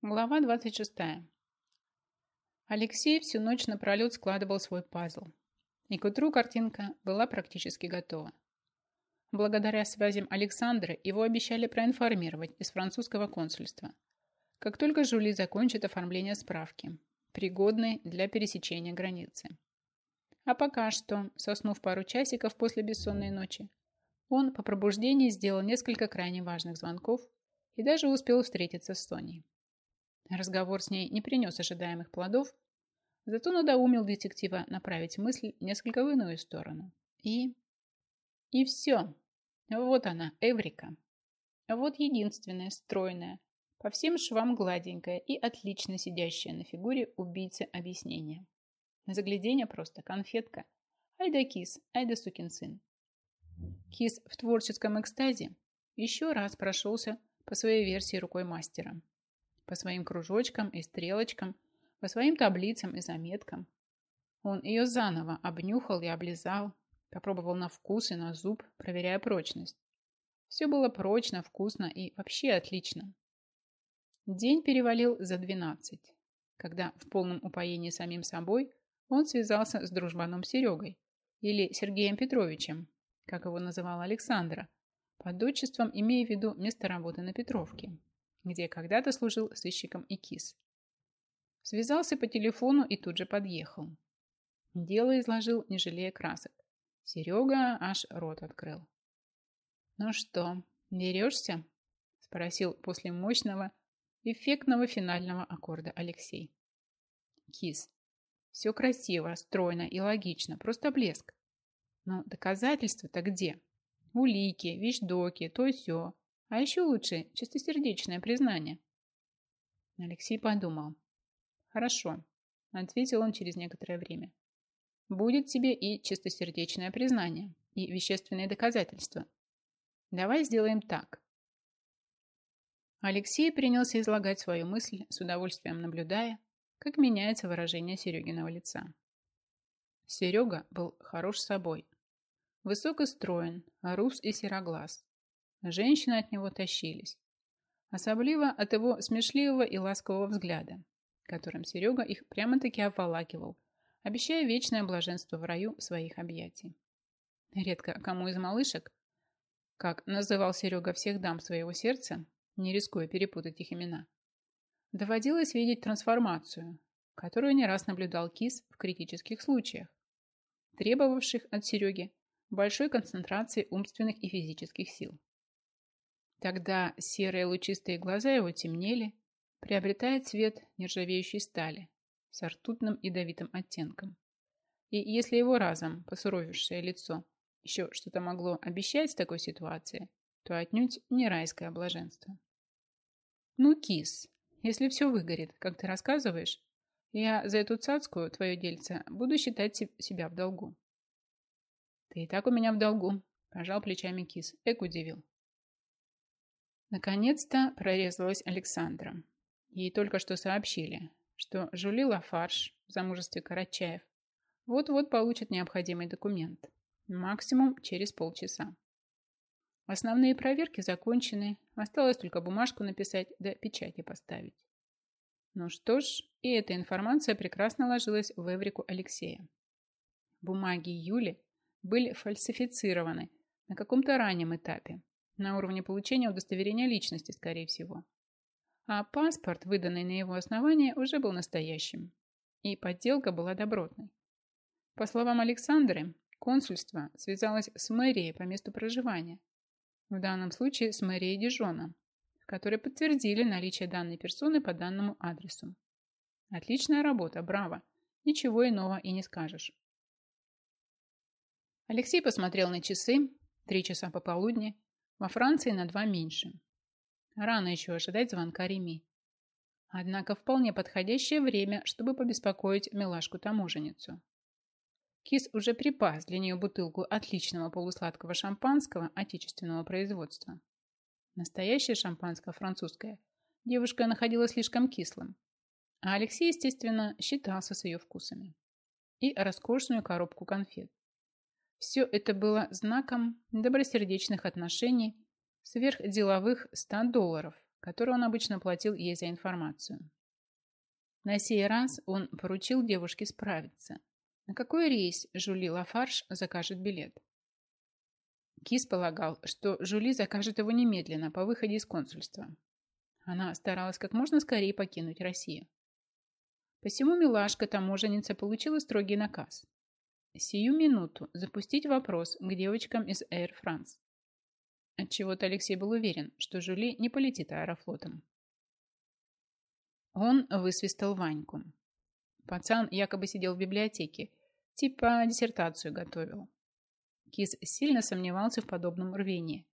Глава 26. Алексей всю ночь напролет складывал свой пазл. И к утру картинка была практически готова. Благодаря связям Александра его обещали проинформировать из французского консульства. Как только Жули закончит оформление справки, пригодной для пересечения границы. А пока что, соснув пару часиков после бессонной ночи, он по пробуждении сделал несколько крайне важных звонков и даже успел встретиться с Соней. Разговор с ней не принес ожидаемых плодов, зато надоумил детектива направить мысль несколько в иную сторону. И... И все. Вот она, Эврика. Вот единственная, стройная, по всем швам гладенькая и отлично сидящая на фигуре убийцы объяснения. Заглядение просто конфетка. Айда кис, айда сукин сын. Кис в творческом экстазе еще раз прошелся по своей версии рукой мастера по своим кружочкам и стрелочкам, по своим таблицам и заметкам. Он ее заново обнюхал и облизал, попробовал на вкус и на зуб, проверяя прочность. Все было прочно, вкусно и вообще отлично. День перевалил за 12, когда в полном упоении самим собой он связался с дружбаном Серегой или Сергеем Петровичем, как его называл Александра, под отчеством имея в виду место работы на Петровке где когда-то служил сыщиком и кис. Связался по телефону и тут же подъехал. Дело изложил, не жалея красок. Серега аж рот открыл. «Ну что, берешься?» – спросил после мощного, эффектного финального аккорда Алексей. «Кис, все красиво, стройно и логично, просто блеск. Но доказательства-то где? Улики, вещдоки, то все. А еще лучше чистосердечное признание. Алексей подумал. Хорошо, ответил он через некоторое время. Будет тебе и чистосердечное признание, и вещественные доказательства. Давай сделаем так. Алексей принялся излагать свою мысль, с удовольствием наблюдая, как меняется выражение Серегиного лица. Серега был хорош собой. Высок и строен, рус и сероглаз. Женщины от него тащились. Особливо от его смешливого и ласкового взгляда, которым Серега их прямо-таки обволакивал, обещая вечное блаженство в раю своих объятий. Редко кому из малышек, как называл Серега всех дам своего сердца, не рискуя перепутать их имена, доводилось видеть трансформацию, которую не раз наблюдал Кис в критических случаях, требовавших от Сереги большой концентрации умственных и физических сил. Тогда серые лучистые глаза его темнели, приобретая цвет нержавеющей стали с ртутным ядовитым оттенком. И если его разом посуровившее лицо еще что-то могло обещать в такой ситуации, то отнюдь не райское блаженство. «Ну, кис, если все выгорит, как ты рассказываешь, я за эту цацкую, твое дельце, буду считать себя в долгу». «Ты и так у меня в долгу», – пожал плечами кис. Эк удивил. Наконец-то прорезалась Александра. Ей только что сообщили, что Жули Лафарш в замужестве Карачаев вот-вот получит необходимый документ. Максимум через полчаса. Основные проверки закончены, осталось только бумажку написать да печати поставить. Ну что ж, и эта информация прекрасно ложилась в эврику Алексея. Бумаги Юли были фальсифицированы на каком-то раннем этапе, на уровне получения удостоверения личности, скорее всего. А паспорт, выданный на его основании, уже был настоящим. И подделка была добротной. По словам Александры, консульство связалось с мэрией по месту проживания. В данном случае с мэрией Дижона, в которой подтвердили наличие данной персоны по данному адресу. Отличная работа, браво. Ничего иного и не скажешь. Алексей посмотрел на часы, три часа пополудни, во Франции на два меньше. Рано еще ожидать звонка Реми. Однако вполне подходящее время, чтобы побеспокоить милашку-таможенницу. Кис уже припас для нее бутылку отличного полусладкого шампанского отечественного производства. Настоящее шампанское французское девушка находила слишком кислым, а Алексей, естественно, считался с ее вкусами. И роскошную коробку конфет. Все это было знаком добросердечных отношений сверхделовых 100 долларов, которую он обычно платил ей за информацию. На сей раз он поручил девушке справиться. На какой рейс Жули Лафарш закажет билет? Кис полагал, что Жули закажет его немедленно по выходе из консульства. Она старалась как можно скорее покинуть Россию. Посему милашка-таможенница получила строгий наказ. Сию минуту запустить вопрос к девочкам из Air France. Отчего-то Алексей был уверен, что Жули не полетит аэрофлотом. Он высвистал Ваньку. Пацан якобы сидел в библиотеке, типа диссертацию готовил. Кис сильно сомневался в подобном рвении.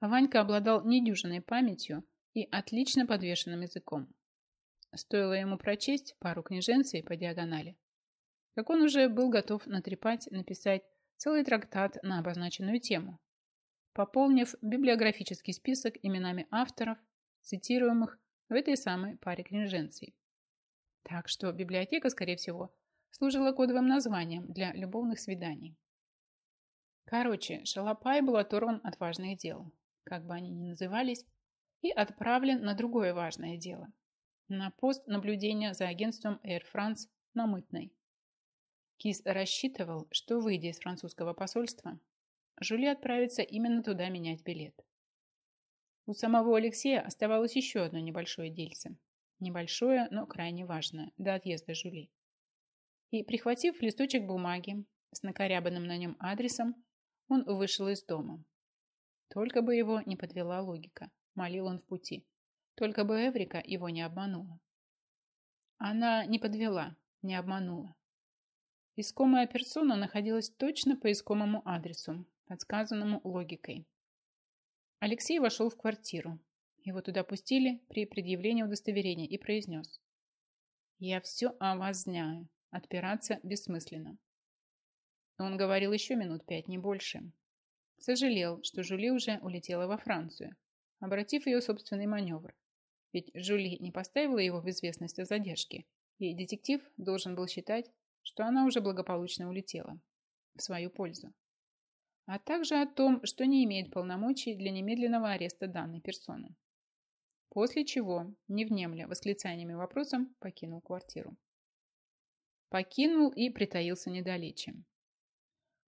Ванька обладал недюжиной памятью и отлично подвешенным языком. Стоило ему прочесть пару книженцей по диагонали, как он уже был готов натрепать, написать целый трактат на обозначенную тему, пополнив библиографический список именами авторов, цитируемых в этой самой паре книженций. Так что библиотека, скорее всего, служила кодовым названием для любовных свиданий. Короче, Шалопай был оторван от важных дел, как бы они ни назывались, и отправлен на другое важное дело – на пост наблюдения за агентством Air France на Мытной. Кис рассчитывал, что, выйдя из французского посольства, Жюли отправится именно туда менять билет. У самого Алексея оставалось еще одно небольшое дельце. Небольшое, но крайне важное, до отъезда Жюли. И, прихватив листочек бумаги с накорябанным на нем адресом, он вышел из дома. Только бы его не подвела логика, молил он в пути. Только бы Эврика его не обманула. Она не подвела, не обманула. Искомая персона находилась точно по искомому адресу, подсказанному логикой. Алексей вошел в квартиру. Его туда пустили при предъявлении удостоверения и произнес. «Я все о вас знаю. Отпираться бессмысленно». Он говорил еще минут пять, не больше. Сожалел, что Жули уже улетела во Францию, обратив ее собственный маневр ведь Жюли не поставила его в известность о задержке, и детектив должен был считать, что она уже благополучно улетела в свою пользу. А также о том, что не имеет полномочий для немедленного ареста данной персоны. После чего, не внемля восклицаниями и вопросом, покинул квартиру. Покинул и притаился недалече.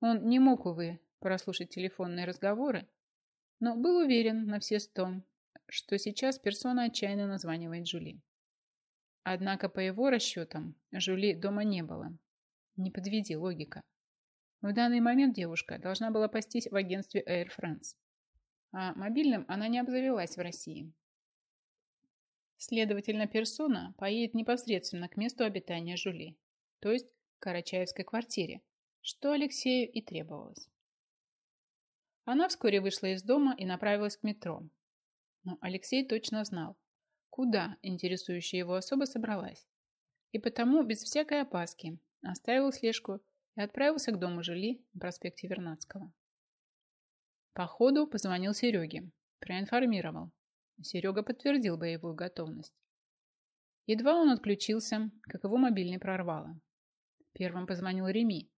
Он не мог, увы, прослушать телефонные разговоры, но был уверен на все сто, что сейчас персона отчаянно названивает Жули. Однако, по его расчетам, Жули дома не было. Не подведи логика. В данный момент девушка должна была пастись в агентстве Air France. А мобильным она не обзавелась в России. Следовательно, персона поедет непосредственно к месту обитания Жули, то есть к Карачаевской квартире, что Алексею и требовалось. Она вскоре вышла из дома и направилась к метро, но Алексей точно знал, куда интересующая его особа собралась. И потому, без всякой опаски, оставил слежку и отправился к дому Жили на проспекте Вернадского. По ходу позвонил Сереге, проинформировал. Серега подтвердил боевую готовность. Едва он отключился, как его мобильный прорвало. Первым позвонил Реми.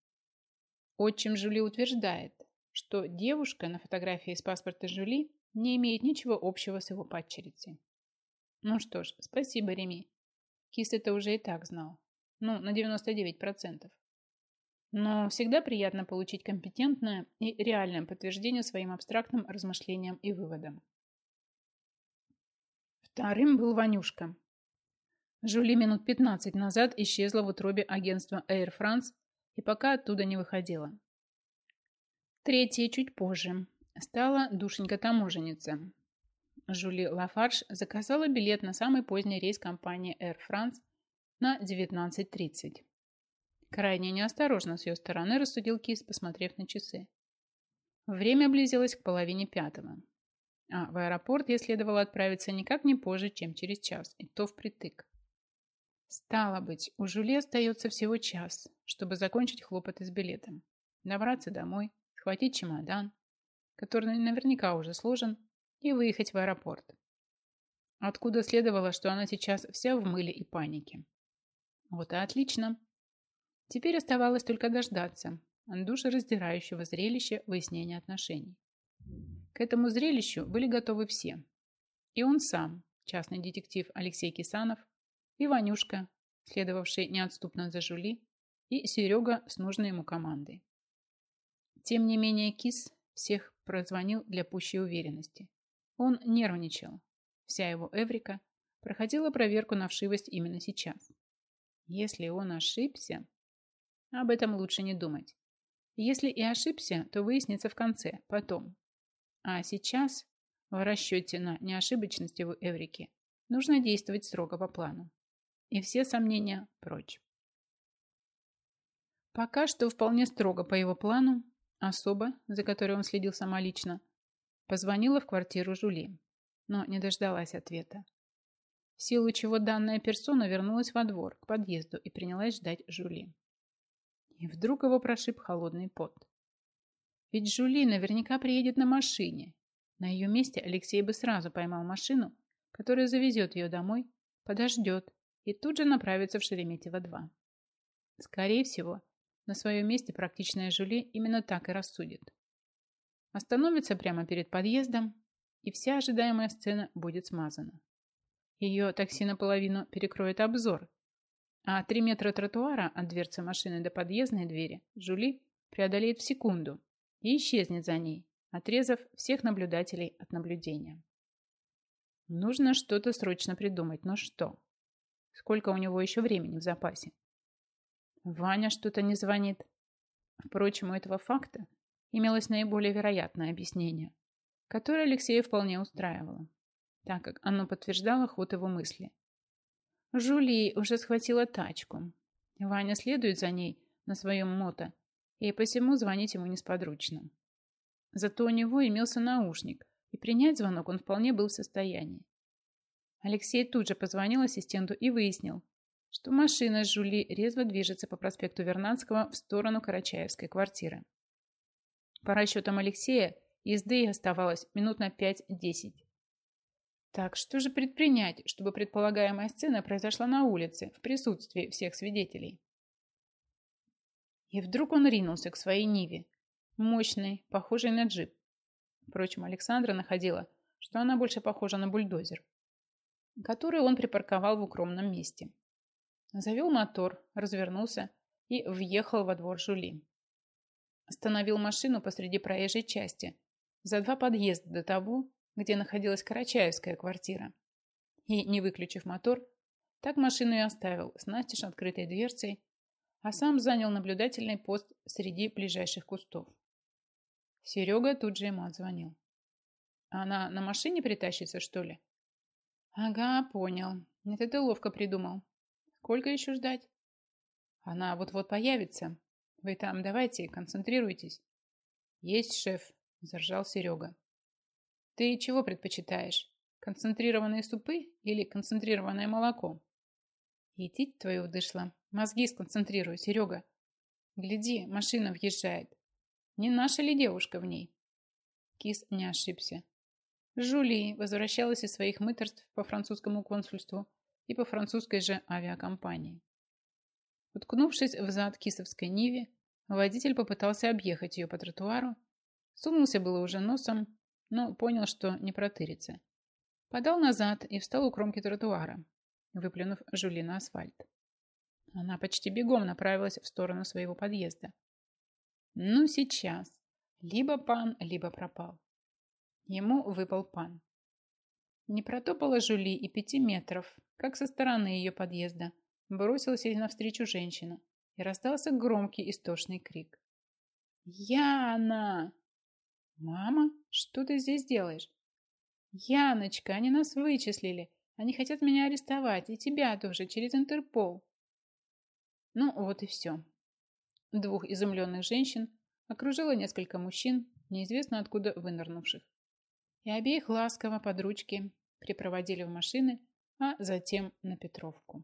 Отчим Жюли утверждает, что девушка на фотографии с паспорта Жюли не имеет ничего общего с его падчерицей. Ну что ж, спасибо, Реми. Кис это уже и так знал. Ну, на 99%. Но всегда приятно получить компетентное и реальное подтверждение своим абстрактным размышлениям и выводам. Вторым был Ванюшка. Жули минут 15 назад исчезла в утробе агентства Air France и пока оттуда не выходила. Третье чуть позже, стала душенька-таможенница. Жюли Лафарш заказала билет на самый поздний рейс компании Air France на 19.30. Крайне неосторожно с ее стороны рассудил Кис, посмотрев на часы. Время близилось к половине пятого. А в аэропорт ей следовало отправиться никак не позже, чем через час, и то впритык. Стало быть, у Жюли остается всего час, чтобы закончить хлопоты с билетом, добраться домой, схватить чемодан, который наверняка уже сложен, и выехать в аэропорт. Откуда следовало, что она сейчас вся в мыле и панике. Вот и отлично. Теперь оставалось только дождаться душераздирающего зрелища выяснения отношений. К этому зрелищу были готовы все. И он сам, частный детектив Алексей Кисанов, и Ванюшка, следовавший неотступно за Жули, и Серега с нужной ему командой. Тем не менее Кис всех прозвонил для пущей уверенности. Он нервничал. Вся его Эврика проходила проверку на вшивость именно сейчас. Если он ошибся, об этом лучше не думать. Если и ошибся, то выяснится в конце, потом. А сейчас, в расчете на неошибочность его Эврики, нужно действовать строго по плану. И все сомнения прочь. Пока что вполне строго по его плану особа, за которой он следил самолично, позвонила в квартиру Жули, но не дождалась ответа. В силу чего данная персона вернулась во двор, к подъезду и принялась ждать Жули. И вдруг его прошиб холодный пот. Ведь Жули наверняка приедет на машине. На ее месте Алексей бы сразу поймал машину, которая завезет ее домой, подождет и тут же направится в Шереметьево-2. Скорее всего, на своем месте практичная Жули именно так и рассудит. Остановится прямо перед подъездом, и вся ожидаемая сцена будет смазана. Ее такси наполовину перекроет обзор, а три метра тротуара от дверцы машины до подъездной двери Жули преодолеет в секунду и исчезнет за ней, отрезав всех наблюдателей от наблюдения. Нужно что-то срочно придумать, но что? Сколько у него еще времени в запасе? Ваня что-то не звонит. Впрочем, у этого факта имелось наиболее вероятное объяснение, которое Алексея вполне устраивало так как оно подтверждало ход его мысли. Жули уже схватила тачку. Ваня следует за ней на своем мото, и посему звонить ему несподручно. Зато у него имелся наушник, и принять звонок он вполне был в состоянии. Алексей тут же позвонил ассистенту и выяснил, что машина с Жули резво движется по проспекту Вернадского в сторону Карачаевской квартиры. По расчетам Алексея, езды оставалось минут на 5-10. Так что же предпринять, чтобы предполагаемая сцена произошла на улице, в присутствии всех свидетелей? И вдруг он ринулся к своей Ниве, мощной, похожей на джип. Впрочем, Александра находила, что она больше похожа на бульдозер, который он припарковал в укромном месте. Завел мотор, развернулся и въехал во двор Жули. Остановил машину посреди проезжей части, за два подъезда до того, где находилась Карачаевская квартира. И, не выключив мотор, так машину и оставил с настежь открытой дверцей, а сам занял наблюдательный пост среди ближайших кустов. Серега тут же ему отзвонил. «Она на машине притащится, что ли?» «Ага, понял. Это ты ловко придумал. Сколько еще ждать?» «Она вот-вот появится. Вы там давайте, концентрируйтесь». «Есть, шеф», – заржал Серега. Ты чего предпочитаешь? Концентрированные супы или концентрированное молоко? Етить твою дышла. Мозги сконцентрируй, Серега. Гляди, машина въезжает. Не наша ли девушка в ней? Кис не ошибся. Жули возвращалась из своих мыторств по французскому консульству и по французской же авиакомпании. Уткнувшись в зад кисовской Ниве, водитель попытался объехать ее по тротуару, сунулся было уже носом, но понял, что не протырится. Подал назад и встал у кромки тротуара, выплюнув Жули на асфальт. Она почти бегом направилась в сторону своего подъезда. Ну, сейчас. Либо пан, либо пропал. Ему выпал пан. Не протопала Жули и пяти метров, как со стороны ее подъезда. Бросилась ей навстречу женщина, и раздался громкий истошный крик. «Яна!» «Мама, что ты здесь делаешь?» «Яночка, они нас вычислили. Они хотят меня арестовать, и тебя тоже, через Интерпол». Ну, вот и все. Двух изумленных женщин окружило несколько мужчин, неизвестно откуда вынырнувших. И обеих ласково под ручки припроводили в машины, а затем на Петровку.